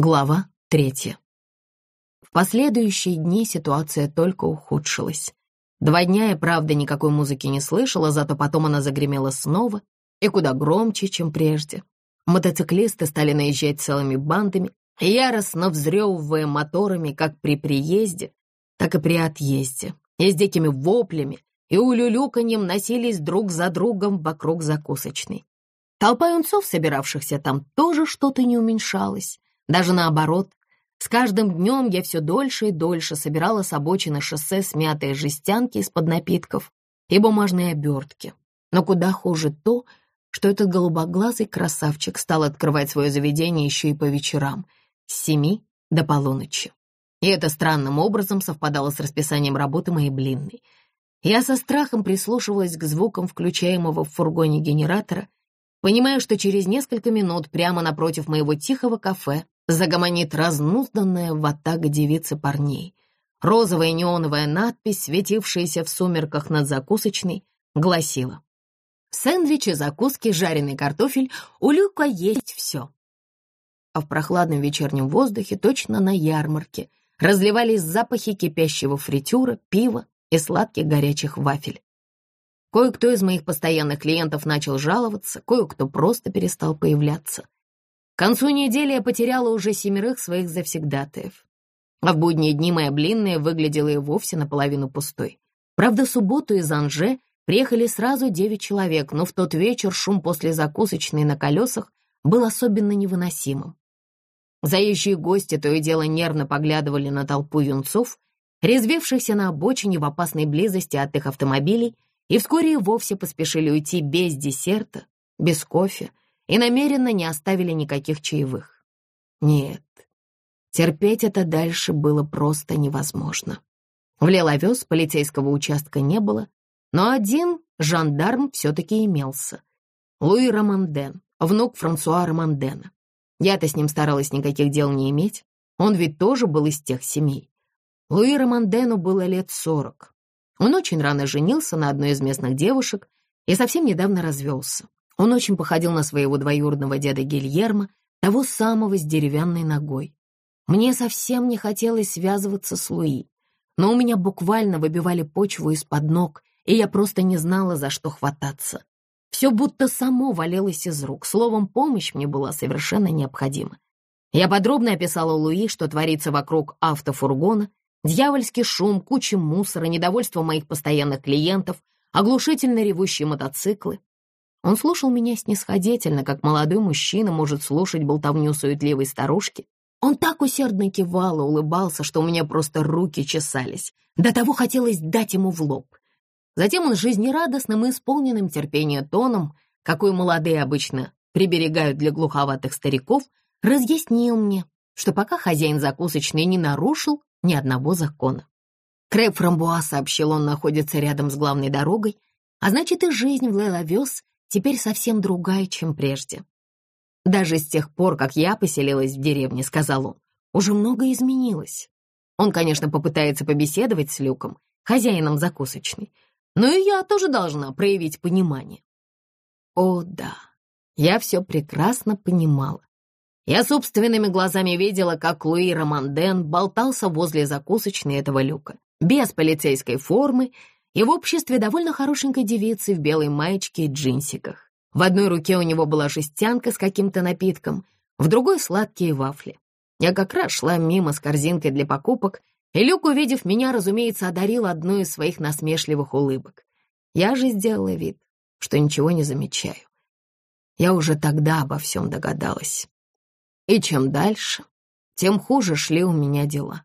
Глава третья. В последующие дни ситуация только ухудшилась. Два дня я, правда, никакой музыки не слышала, зато потом она загремела снова и куда громче, чем прежде. Мотоциклисты стали наезжать целыми бандами, яростно взрёвывая моторами как при приезде, так и при отъезде, и с дикими воплями и улюлюканьем носились друг за другом вокруг закусочной. Толпа юнцов, собиравшихся там, тоже что-то не уменьшалась. Даже наоборот, с каждым днем я все дольше и дольше собирала с обочины шоссе смятые жестянки из-под напитков и бумажные обертки. Но куда хуже то, что этот голубоглазый красавчик стал открывать свое заведение еще и по вечерам, с семи до полуночи. И это странным образом совпадало с расписанием работы моей блинной. Я со страхом прислушивалась к звукам включаемого в фургоне генератора, понимая, что через несколько минут прямо напротив моего тихого кафе загомонит разнузданная ватага девицы парней. Розовая неоновая надпись, светившаяся в сумерках над закусочной, гласила «Сэндвичи, закуски, жареный картофель, у Люка есть все». А в прохладном вечернем воздухе, точно на ярмарке, разливались запахи кипящего фритюра, пива и сладких горячих вафель. Кое-кто из моих постоянных клиентов начал жаловаться, кое-кто просто перестал появляться. К концу недели я потеряла уже семерых своих завсегдатаев. А в будние дни моя блинная выглядела и вовсе наполовину пустой. Правда, в субботу из Анже приехали сразу девять человек, но в тот вечер шум после закусочной на колесах был особенно невыносимым. Заезжие гости то и дело нервно поглядывали на толпу юнцов, резвившихся на обочине в опасной близости от их автомобилей, и вскоре и вовсе поспешили уйти без десерта, без кофе, и намеренно не оставили никаких чаевых. Нет, терпеть это дальше было просто невозможно. В Леловес полицейского участка не было, но один жандарм все-таки имелся. Луи Романден, внук Франсуа Романдена. Я-то с ним старалась никаких дел не иметь, он ведь тоже был из тех семей. Луи Романдену было лет сорок. Он очень рано женился на одной из местных девушек и совсем недавно развелся. Он очень походил на своего двоюродного деда Гильермо, того самого с деревянной ногой. Мне совсем не хотелось связываться с Луи, но у меня буквально выбивали почву из-под ног, и я просто не знала, за что хвататься. Все будто само валилось из рук, словом, помощь мне была совершенно необходима. Я подробно описала Луи, что творится вокруг автофургона, дьявольский шум, куча мусора, недовольство моих постоянных клиентов, оглушительно ревущие мотоциклы. Он слушал меня снисходительно, как молодой мужчина может слушать болтовню суетливой старушки. Он так усердно кивал и улыбался, что у меня просто руки чесались. До того хотелось дать ему в лоб. Затем он жизнерадостным и исполненным терпения тоном, какой молодые обычно приберегают для глуховатых стариков, разъяснил мне, что пока хозяин закусочной не нарушил ни одного закона. Крэп Фрамбуа, сообщил он, находится рядом с главной дорогой, а значит и жизнь в Лейлавес теперь совсем другая, чем прежде. Даже с тех пор, как я поселилась в деревне, сказал он, уже многое изменилось. Он, конечно, попытается побеседовать с Люком, хозяином закусочной, но и я тоже должна проявить понимание. О, да, я все прекрасно понимала. Я собственными глазами видела, как Луи Романден болтался возле закусочной этого люка, без полицейской формы и в обществе довольно хорошенькой девицы в белой маечке и джинсиках. В одной руке у него была жестянка с каким-то напитком, в другой — сладкие вафли. Я как раз шла мимо с корзинкой для покупок, и Люк, увидев меня, разумеется, одарил одну из своих насмешливых улыбок. Я же сделала вид, что ничего не замечаю. Я уже тогда обо всем догадалась. И чем дальше, тем хуже шли у меня дела.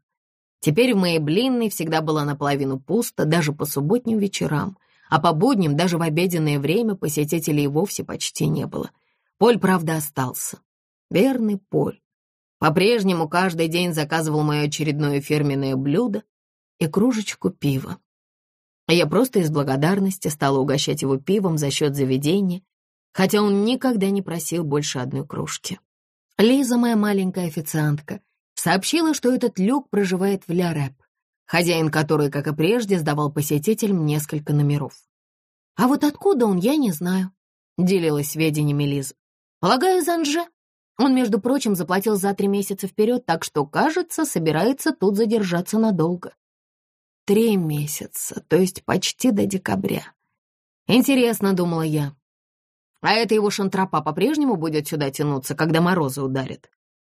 Теперь в моей блинной всегда была наполовину пусто, даже по субботним вечерам, а по будням даже в обеденное время посетителей вовсе почти не было. Поль, правда, остался. Верный Поль. По-прежнему каждый день заказывал мое очередное фирменное блюдо и кружечку пива. Я просто из благодарности стала угощать его пивом за счет заведения, хотя он никогда не просил больше одной кружки. Лиза, моя маленькая официантка, сообщила, что этот люк проживает в Ля-Рэп, хозяин который, как и прежде, сдавал посетителям несколько номеров. А вот откуда он, я не знаю, делилась сведениями Лиза. Полагаю, из Анже. Он, между прочим, заплатил за три месяца вперед, так что, кажется, собирается тут задержаться надолго. Три месяца, то есть почти до декабря. Интересно, думала я. А эта его шантропа по-прежнему будет сюда тянуться, когда морозы ударят.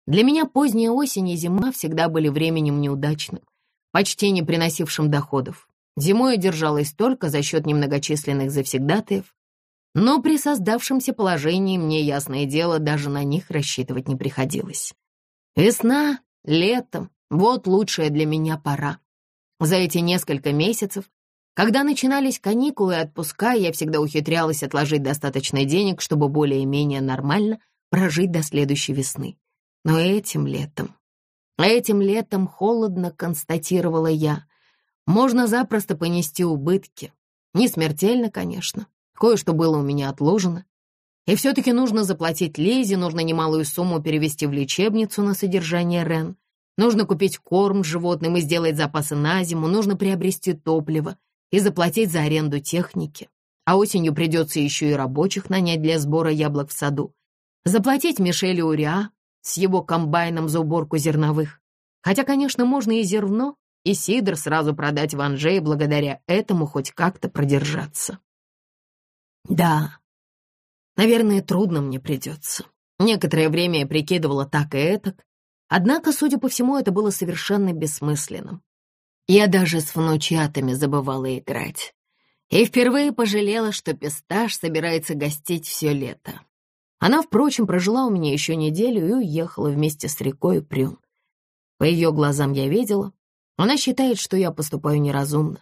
Для меня поздняя осень и зима всегда были временем неудачным, почти не приносившим доходов. Зимой я держалась только за счет немногочисленных завсегдатаев, но при создавшемся положении мне, ясное дело, даже на них рассчитывать не приходилось. Весна, лето — вот лучшая для меня пора. За эти несколько месяцев, когда начинались каникулы и отпуска, я всегда ухитрялась отложить достаточно денег, чтобы более-менее нормально прожить до следующей весны. Но этим летом, этим летом холодно, констатировала я, можно запросто понести убытки. Не смертельно, конечно, Кое-что было у меня отложено. И все-таки нужно заплатить Лизе, нужно немалую сумму перевести в лечебницу на содержание Рен. Нужно купить корм животным и сделать запасы на зиму, нужно приобрести топливо и заплатить за аренду техники. А осенью придется еще и рабочих нанять для сбора яблок в саду. Заплатить Мишелю Уриа с его комбайном за уборку зерновых. Хотя, конечно, можно и зерно, и сидр сразу продать в Анже благодаря этому хоть как-то продержаться. Да, наверное, трудно мне придется. Некоторое время я прикидывала так и этак, однако, судя по всему, это было совершенно бессмысленным. Я даже с внучатами забывала играть. И впервые пожалела, что Писташ собирается гостить все лето. Она, впрочем, прожила у меня еще неделю и уехала вместе с рекой Прюн. По ее глазам я видела, она считает, что я поступаю неразумно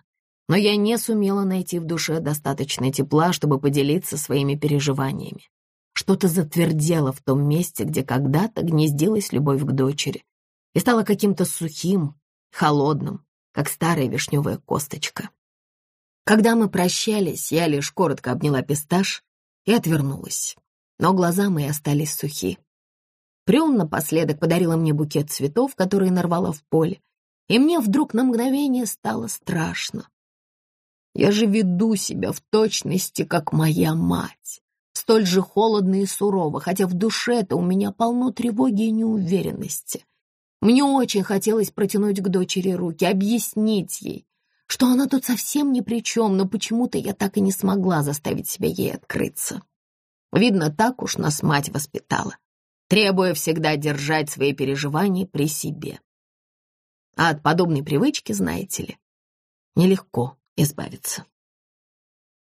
но я не сумела найти в душе достаточно тепла, чтобы поделиться своими переживаниями. Что-то затвердело в том месте, где когда-то гнездилась любовь к дочери, и стало каким-то сухим, холодным, как старая вишневая косточка. Когда мы прощались, я лишь коротко обняла пистаж и отвернулась, но глаза мои остались сухи. Прюн напоследок подарила мне букет цветов, которые нарвала в поле, и мне вдруг на мгновение стало страшно. Я же веду себя в точности, как моя мать, столь же холодно и сурово, хотя в душе-то у меня полно тревоги и неуверенности. Мне очень хотелось протянуть к дочери руки, объяснить ей, что она тут совсем ни при чем, но почему-то я так и не смогла заставить себя ей открыться. Видно, так уж нас мать воспитала, требуя всегда держать свои переживания при себе. А от подобной привычки, знаете ли, нелегко избавиться.